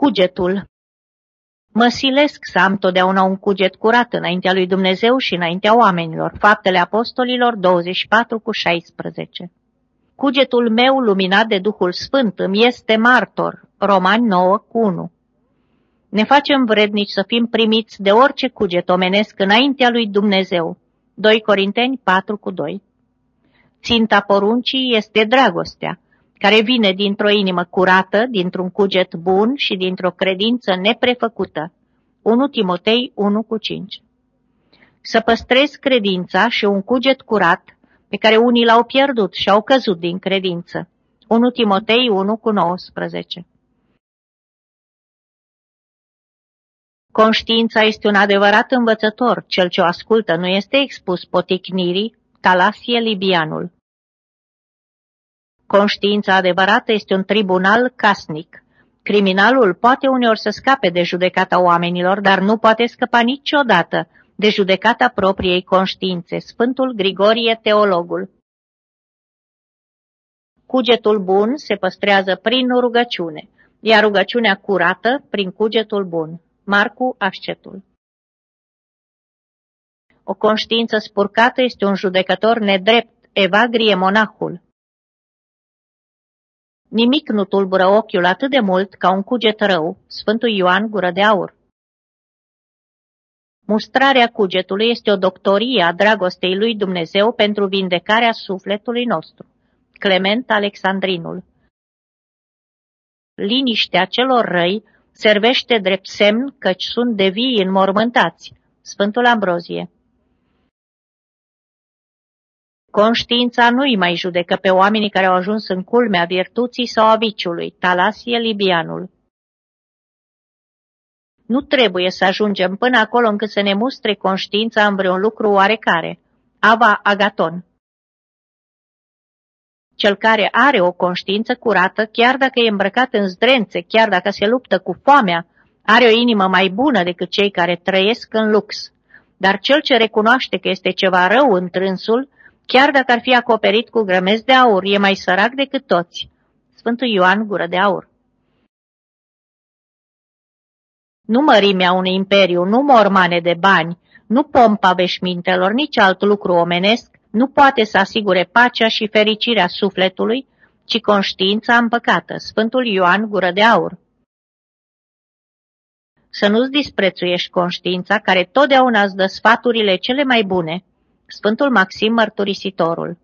Cugetul Mă silesc să am totdeauna un cuget curat înaintea lui Dumnezeu și înaintea oamenilor. Faptele Apostolilor 24 cu 16 Cugetul meu, luminat de Duhul Sfânt, îmi este martor. Romani 9 cu 1 Ne facem vrednici să fim primiți de orice cuget omenesc înaintea lui Dumnezeu. 2 Corinteni 4 cu 2 Ținta poruncii este dragostea care vine dintr-o inimă curată, dintr-un cuget bun și dintr-o credință neprefăcută. 1 Timotei 1 cu 5 Să păstrezi credința și un cuget curat pe care unii l-au pierdut și au căzut din credință. 1 Timotei 1 cu 19 Conștiința este un adevărat învățător, cel ce o ascultă nu este expus poticnirii, Talasie Libianul. Conștiința adevărată este un tribunal casnic. Criminalul poate uneori să scape de judecata oamenilor, dar nu poate scăpa niciodată de judecata propriei conștiințe. Sfântul Grigorie, teologul. Cugetul bun se păstrează prin rugăciune, iar rugăciunea curată prin cugetul bun. Marcu Ascetul O conștiință spurcată este un judecător nedrept, evagrie monahul. Nimic nu tulbură ochiul atât de mult ca un cuget rău, Sfântul Ioan Gură de Aur. Mustrarea cugetului este o doctorie a dragostei lui Dumnezeu pentru vindecarea sufletului nostru. Clement Alexandrinul Liniștea celor răi servește drept semn căci sunt de vii înmormântați. Sfântul Ambrozie Conștiința nu-i mai judecă pe oamenii care au ajuns în culmea virtuții sau a viciului, Talasie Libianul. Nu trebuie să ajungem până acolo încât să ne mustre conștiința în vreun lucru oarecare. Ava Agaton Cel care are o conștiință curată, chiar dacă e îmbrăcat în zdrențe, chiar dacă se luptă cu foamea, are o inimă mai bună decât cei care trăiesc în lux. Dar cel ce recunoaște că este ceva rău în trânsul, Chiar dacă ar fi acoperit cu grămezi de aur, e mai sărac decât toți. Sfântul Ioan Gură de Aur Nu mărimea unui imperiu, nu mormane de bani, nu pompa veșmintelor, nici alt lucru omenesc, nu poate să asigure pacea și fericirea sufletului, ci conștiința împăcată. Sfântul Ioan Gură de Aur Să nu-ți disprețuiești conștiința care totdeauna îți dă sfaturile cele mai bune, Sfântul Maxim Mărturisitorul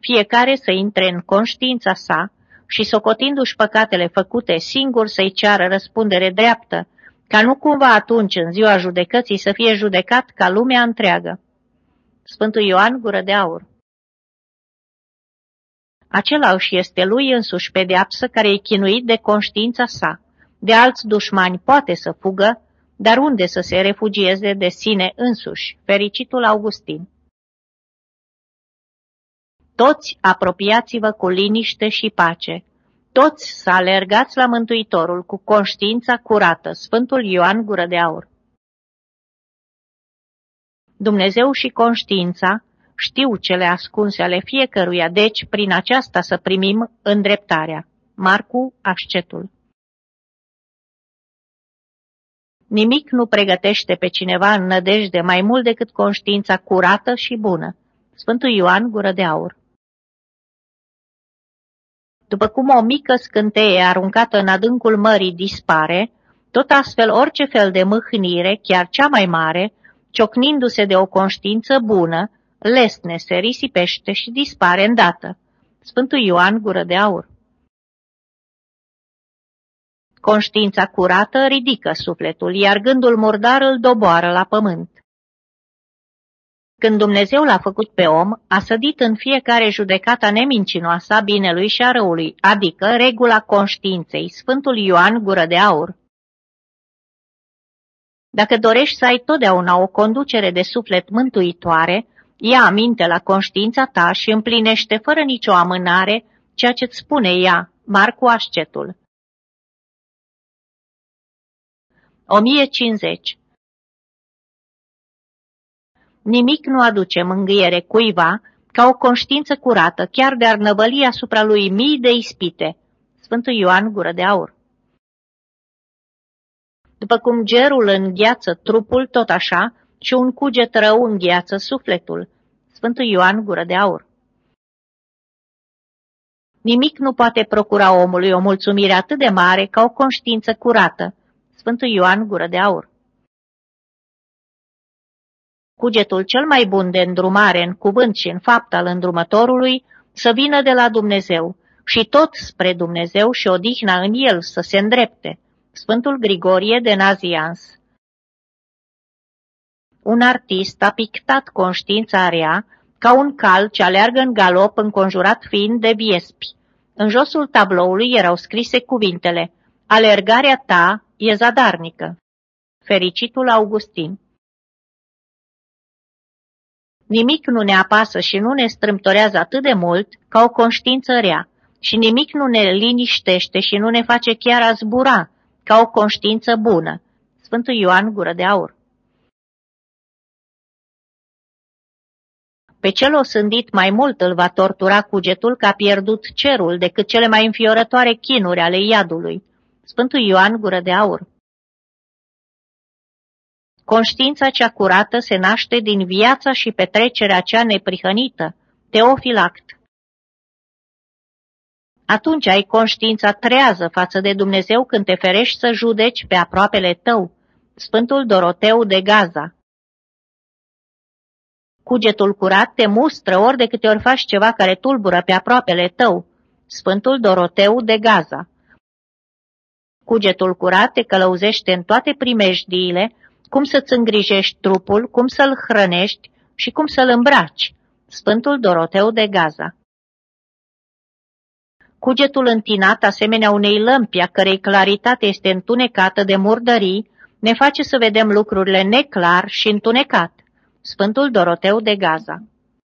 Fiecare să intre în conștiința sa și, socotindu-și păcatele făcute, singur să-i ceară răspundere dreaptă, ca nu cumva atunci, în ziua judecății, să fie judecat ca lumea întreagă. Sfântul Ioan Gură de Aur Acela și este lui însuși pedeapsă care e chinuit de conștiința sa. De alți dușmani poate să fugă, dar unde să se refugieze de sine însuși, fericitul Augustin? Toți apropiați-vă cu liniște și pace, toți să alergați la Mântuitorul cu conștiința curată, Sfântul Ioan Gură de Aur. Dumnezeu și conștiința știu cele ascunse ale fiecăruia, deci prin aceasta să primim îndreptarea. Marcu Ascetul Nimic nu pregătește pe cineva în nădejde mai mult decât conștiința curată și bună. Sfântul Ioan Gură de Aur După cum o mică scânteie aruncată în adâncul mării dispare, tot astfel orice fel de mâhnire, chiar cea mai mare, ciocnindu-se de o conștiință bună, lesne se risipește și dispare îndată. Sfântul Ioan Gură de Aur Conștiința curată ridică sufletul, iar gândul murdar îl doboară la pământ. Când Dumnezeu l-a făcut pe om, a sădit în fiecare judecata nemincinoasă a binelui și a răului, adică regula conștiinței, Sfântul Ioan Gură de Aur. Dacă dorești să ai totdeauna o conducere de suflet mântuitoare, ia aminte la conștiința ta și împlinește fără nicio amânare ceea ce-ți spune ea, Marcu Ascetul. 1050 Nimic nu aduce mângâiere cuiva ca o conștiință curată, chiar de ar năvăli asupra lui mii de ispite. Sfântul Ioan Gură de Aur. După cum gerul îngheață trupul, tot așa, și un cuget rău îngheață sufletul. Sfântul Ioan Gură de Aur. Nimic nu poate procura omului o mulțumire atât de mare ca o conștiință curată. Sfântul Ioan Gură de Aur. Cugetul cel mai bun de îndrumare în cuvânt și în fapt al îndrumătorului să vină de la Dumnezeu și tot spre Dumnezeu și odihna în el să se îndrepte. Sfântul Grigorie de Nazians Un artist a pictat conștiința rea ca un cal ce aleargă în galop înconjurat fiind de viespi. În josul tabloului erau scrise cuvintele Alergarea ta e zadarnică. Fericitul Augustin Nimic nu ne apasă și nu ne strâmtorează atât de mult ca o conștiință rea și nimic nu ne liniștește și nu ne face chiar a zbura ca o conștiință bună. Sfântul Ioan Gură de Aur Pe cel osândit mai mult îl va tortura cugetul că a pierdut cerul decât cele mai înfiorătoare chinuri ale iadului. Sfântul Ioan Gură de Aur Conștiința cea curată se naște din viața și petrecerea cea neprihănită, teofilact. Atunci ai conștiința trează față de Dumnezeu când te ferești să judeci pe aproapele tău, Sfântul Doroteu de Gaza. Cugetul curat te mustră ori de câte ori faci ceva care tulbură pe aproapele tău, Sfântul Doroteu de Gaza. Cugetul curat te călăuzește în toate primejdiile, cum să-ți îngrijești trupul, cum să-l hrănești și cum să-l îmbraci. Sfântul Doroteu de Gaza Cugetul întinat, asemenea unei lămpi a cărei claritate este întunecată de murdării, ne face să vedem lucrurile neclar și întunecat. Sfântul Doroteu de Gaza